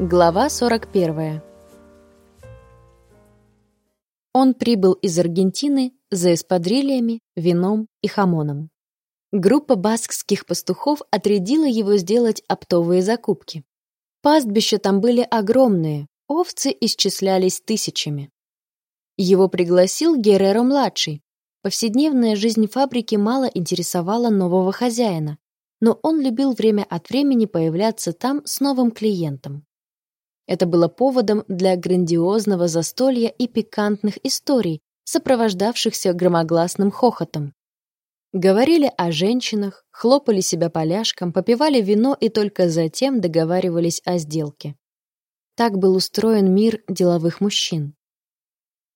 Глава 41. Он прибыл из Аргентины за эспадрильями, вином и хамоном. Группа баскских пастухов отрядила его сделать оптовые закупки. Пастбища там были огромные, овцы исчислялись тысячами. Его пригласил Герреро-младший. Повседневная жизнь фабрики мало интересовала нового хозяина, но он любил время от времени появляться там с новым клиентом. Это было поводом для грандиозного застолья и пикантных историй, сопровождавшихся громогласным хохотом. Говорили о женщинах, хлопали себя поляшком, попивали вино и только затем договаривались о сделке. Так был устроен мир деловых мужчин.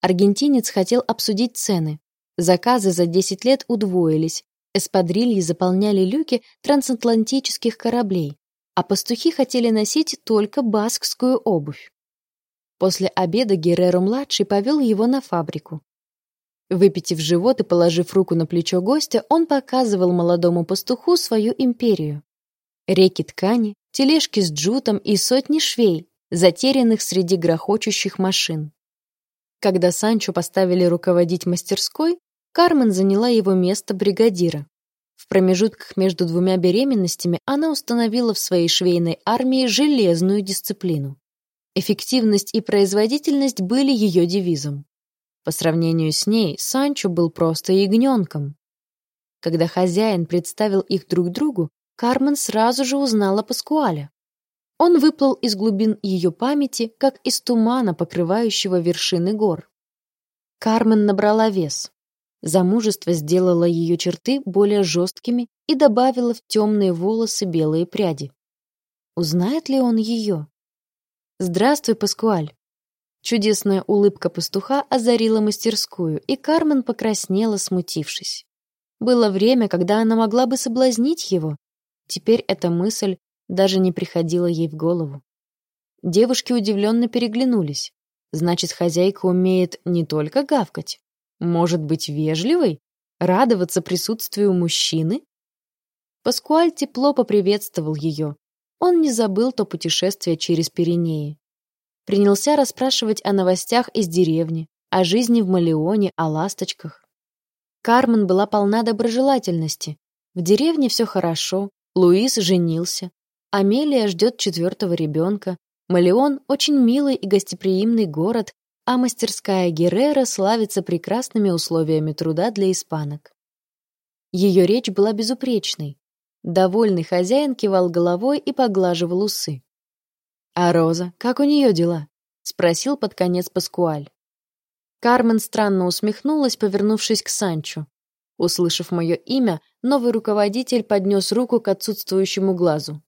Аргентинец хотел обсудить цены. Заказы за 10 лет удвоились, эспадрильи заполняли люки трансатлантических кораблей а пастухи хотели носить только баскскую обувь. После обеда Герреро-младший повел его на фабрику. Выпитив живот и положив руку на плечо гостя, он показывал молодому пастуху свою империю. Реки ткани, тележки с джутом и сотни швей, затерянных среди грохочущих машин. Когда Санчо поставили руководить мастерской, Кармен заняла его место бригадира. В промежутках между двумя беременностями она установила в своей швейной армии железную дисциплину. Эффективность и производительность были ее девизом. По сравнению с ней, Санчо был просто ягненком. Когда хозяин представил их друг другу, Кармен сразу же узнала Паскуаля. Он выплыл из глубин ее памяти, как из тумана, покрывающего вершины гор. Кармен набрала вес. Замужество сделало ее черты более жесткими и добавило в темные волосы белые пряди. Узнает ли он ее? «Здравствуй, Паскуаль!» Чудесная улыбка пастуха озарила мастерскую, и Кармен покраснела, смутившись. Было время, когда она могла бы соблазнить его. Теперь эта мысль даже не приходила ей в голову. Девушки удивленно переглянулись. Значит, хозяйка умеет не только гавкать, может быть вежливой? Радоваться присутствию мужчины? Паскуаль тепло поприветствовал ее. Он не забыл то путешествие через Пиренеи. Принялся расспрашивать о новостях из деревни, о жизни в Малеоне, о ласточках. Кармен была полна доброжелательности. В деревне все хорошо, Луис женился, Амелия ждет четвертого ребенка, Малеон — очень милый и гостеприимный город, а мастерская Геррера славится прекрасными условиями труда для испанок. Ее речь была безупречной. Довольный хозяин кивал головой и поглаживал усы. «А Роза, как у нее дела?» — спросил под конец Паскуаль. Кармен странно усмехнулась, повернувшись к Санчо. Услышав мое имя, новый руководитель поднес руку к отсутствующему глазу.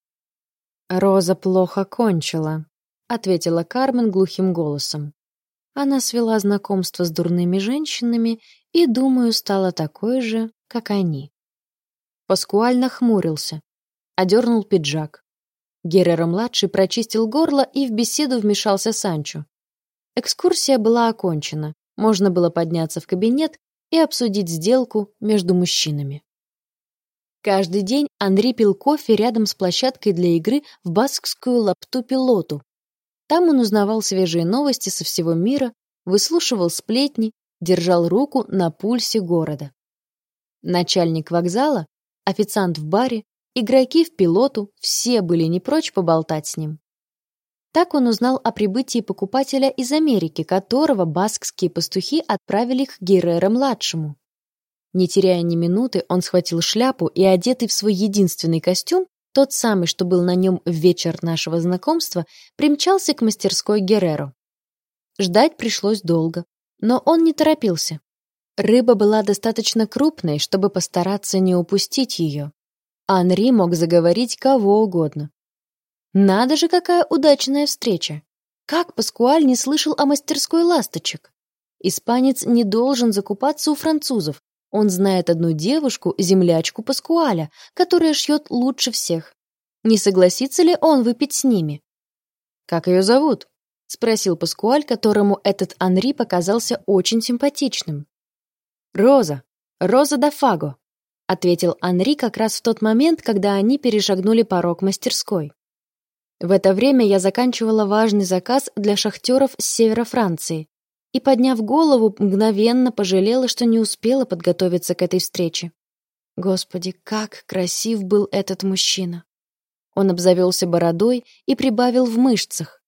«Роза плохо кончила», — ответила Кармен глухим голосом. Она свела знакомство с дурными женщинами и, думаю, стала такой же, как они. Паскуаль нахмурился, одернул пиджак. Геррера-младший прочистил горло и в беседу вмешался Санчо. Экскурсия была окончена, можно было подняться в кабинет и обсудить сделку между мужчинами. Каждый день Андрей пил кофе рядом с площадкой для игры в баскскую лапту-пилоту, там он узнавал свежие новости со всего мира, выслушивал сплетни, держал руку на пульсе города. Начальник вокзала, официант в баре, игроки в пилоту — все были не прочь поболтать с ним. Так он узнал о прибытии покупателя из Америки, которого баскские пастухи отправили к Геррера-младшему. Не теряя ни минуты, он схватил шляпу и, одетый в свой единственный костюм, тот самый, что был на нем в вечер нашего знакомства, примчался к мастерской Герреро. Ждать пришлось долго, но он не торопился. Рыба была достаточно крупной, чтобы постараться не упустить ее. Анри мог заговорить кого угодно. Надо же, какая удачная встреча! Как Паскуаль не слышал о мастерской ласточек? Испанец не должен закупаться у французов, он знает одну девушку, землячку Паскуаля, которая шьет лучше всех. Не согласится ли он выпить с ними? «Как ее зовут?» — спросил Паскуаль, которому этот Анри показался очень симпатичным. «Роза. Роза да Фаго», — ответил Анри как раз в тот момент, когда они перешагнули порог мастерской. В это время я заканчивала важный заказ для шахтеров с севера Франции и, подняв голову, мгновенно пожалела, что не успела подготовиться к этой встрече. Господи, как красив был этот мужчина! Он обзавелся бородой и прибавил в мышцах,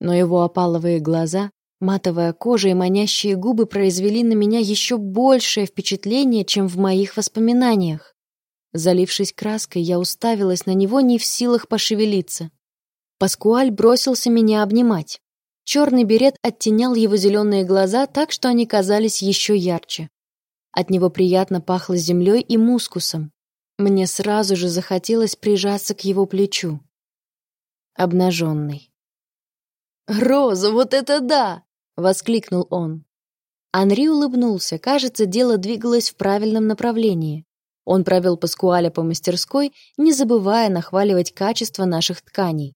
но его опаловые глаза, матовая кожа и манящие губы произвели на меня еще большее впечатление, чем в моих воспоминаниях. Залившись краской, я уставилась на него не в силах пошевелиться. Паскуаль бросился меня обнимать. Черный берет оттенял его зеленые глаза так, что они казались еще ярче. От него приятно пахло землей и мускусом. Мне сразу же захотелось прижаться к его плечу. Обнаженный. «Роза, вот это да!» — воскликнул он. Анри улыбнулся. Кажется, дело двигалось в правильном направлении. Он провел Паскуаля по мастерской, не забывая нахваливать качество наших тканей,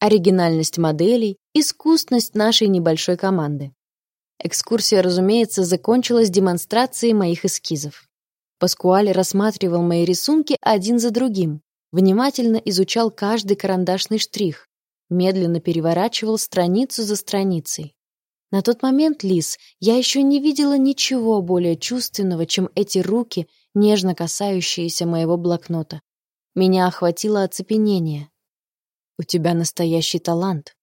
оригинальность моделей, искусность нашей небольшой команды. Экскурсия, разумеется, закончилась демонстрацией моих эскизов. Паскуаль рассматривал мои рисунки один за другим, внимательно изучал каждый карандашный штрих, медленно переворачивал страницу за страницей. На тот момент, Лис, я еще не видела ничего более чувственного, чем эти руки, нежно касающиеся моего блокнота. Меня охватило оцепенение. «У тебя настоящий талант»,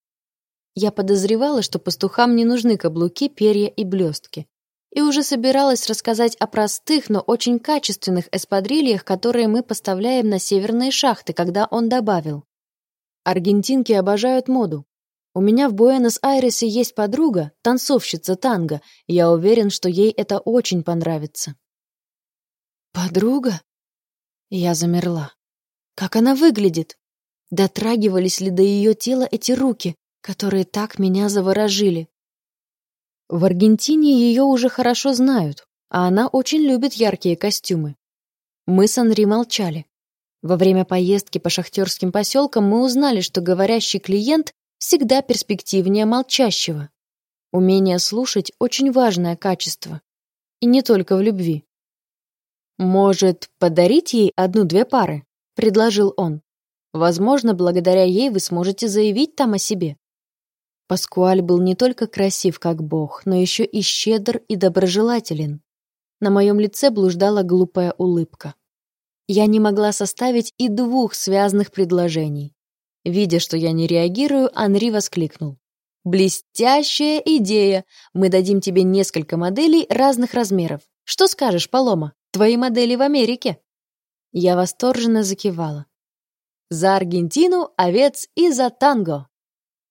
я подозревала, что пастухам не нужны каблуки, перья и блестки. И уже собиралась рассказать о простых, но очень качественных эспадрильях, которые мы поставляем на северные шахты, когда он добавил. Аргентинки обожают моду. У меня в Буэнос-Айресе есть подруга, танцовщица танго. Я уверен, что ей это очень понравится. Подруга? Я замерла. Как она выглядит? Дотрагивались ли до ее тела эти руки? которые так меня заворожили. В Аргентине ее уже хорошо знают, а она очень любит яркие костюмы. Мы с Анри молчали. Во время поездки по шахтерским поселкам мы узнали, что говорящий клиент всегда перспективнее молчащего. Умение слушать — очень важное качество. И не только в любви. «Может, подарить ей одну-две пары?» — предложил он. «Возможно, благодаря ей вы сможете заявить там о себе». Паскуаль был не только красив как бог, но еще и щедр и доброжелателен. На моем лице блуждала глупая улыбка. Я не могла составить и двух связанных предложений. Видя, что я не реагирую, Анри воскликнул. «Блестящая идея! Мы дадим тебе несколько моделей разных размеров. Что скажешь, Палома? Твои модели в Америке?» Я восторженно закивала. «За Аргентину, овец и за танго!»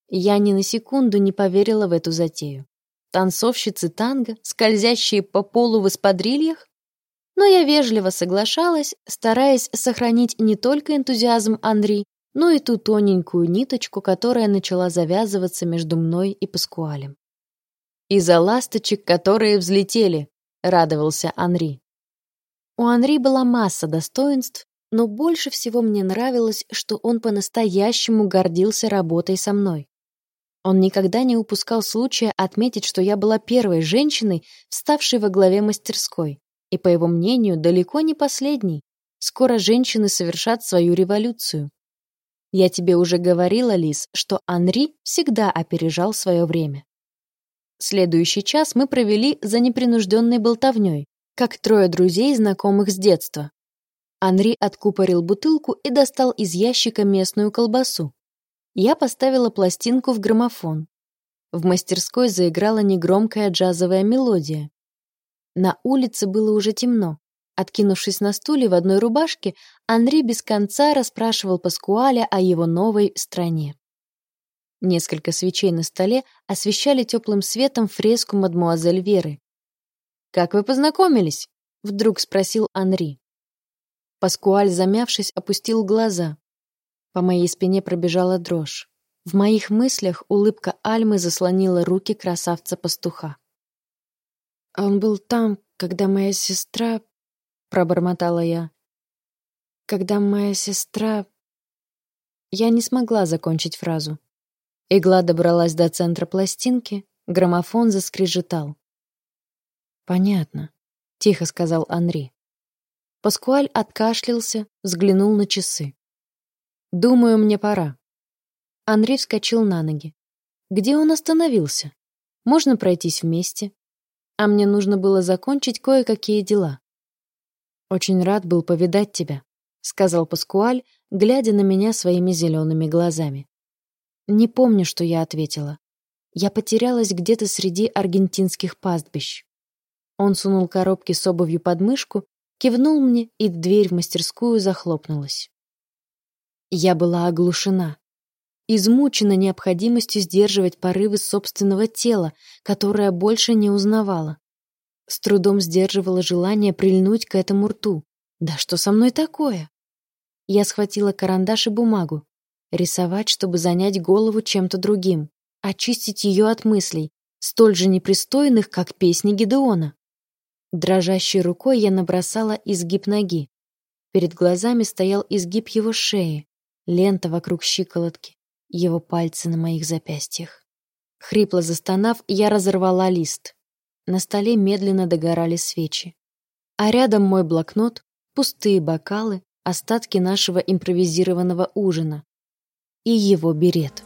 Я ни на секунду не поверила в эту затею. Танцовщицы танго, скользящие по полу в эспадрильях? Но я вежливо соглашалась, стараясь сохранить не только энтузиазм Анри, но и ту тоненькую ниточку, которая начала завязываться между мной и Паскуалем. «Из-за ласточек, которые взлетели», — радовался Анри. У Анри была масса достоинств, но больше всего мне нравилось, что он по-настоящему гордился работой со мной. Он никогда не упускал случая отметить, что я была первой женщиной, вставшей во главе мастерской. И, по его мнению, далеко не последней. Скоро женщины совершат свою революцию. Я тебе уже говорила, Лис, что Анри всегда опережал свое время. Следующий час мы провели за непринужденной болтовней, как трое друзей, знакомых с детства. Анри откупорил бутылку и достал из ящика местную колбасу. Я поставила пластинку в граммофон. В мастерской заиграла негромкая джазовая мелодия. На улице было уже темно. Откинувшись на стуле в одной рубашке, Анри без конца расспрашивал Паскуаля о его новой стране. Несколько свечей на столе освещали теплым светом фреску мадмуазель Веры. «Как вы познакомились?» — вдруг спросил Анри. Паскуаль, замявшись, опустил глаза. По моей спине пробежала дрожь. В моих мыслях улыбка Альмы заслонила руки красавца-пастуха. «Он был там, когда моя сестра...» — пробормотала я. «Когда моя сестра...» Я не смогла закончить фразу. Игла добралась до центра пластинки, граммофон заскрежетал. «Понятно», — тихо сказал Анри. Паскуаль откашлялся, взглянул на часы. Думаю, мне пора. Андрей вскочил на ноги. Где он остановился? Можно пройтись вместе. А мне нужно было закончить кое-какие дела. Очень рад был повидать тебя, сказал Паскуаль, глядя на меня своими зелеными глазами. Не помню, что я ответила. Я потерялась где-то среди аргентинских пастбищ. Он сунул коробки с обувью под мышку, кивнул мне, и дверь в мастерскую захлопнулась. Я была оглушена, измучена необходимостью сдерживать порывы собственного тела, которое больше не узнавала. С трудом сдерживала желание прильнуть к этому рту. Да что со мной такое? Я схватила карандаш и бумагу. Рисовать, чтобы занять голову чем-то другим, очистить ее от мыслей, столь же непристойных, как песни Гедеона. Дрожащей рукой я набросала изгиб ноги. Перед глазами стоял изгиб его шеи, лента вокруг щиколотки, его пальцы на моих запястьях. Хрипло застонав, я разорвала лист. На столе медленно догорали свечи. А рядом мой блокнот, пустые бокалы, остатки нашего импровизированного ужина и его берет.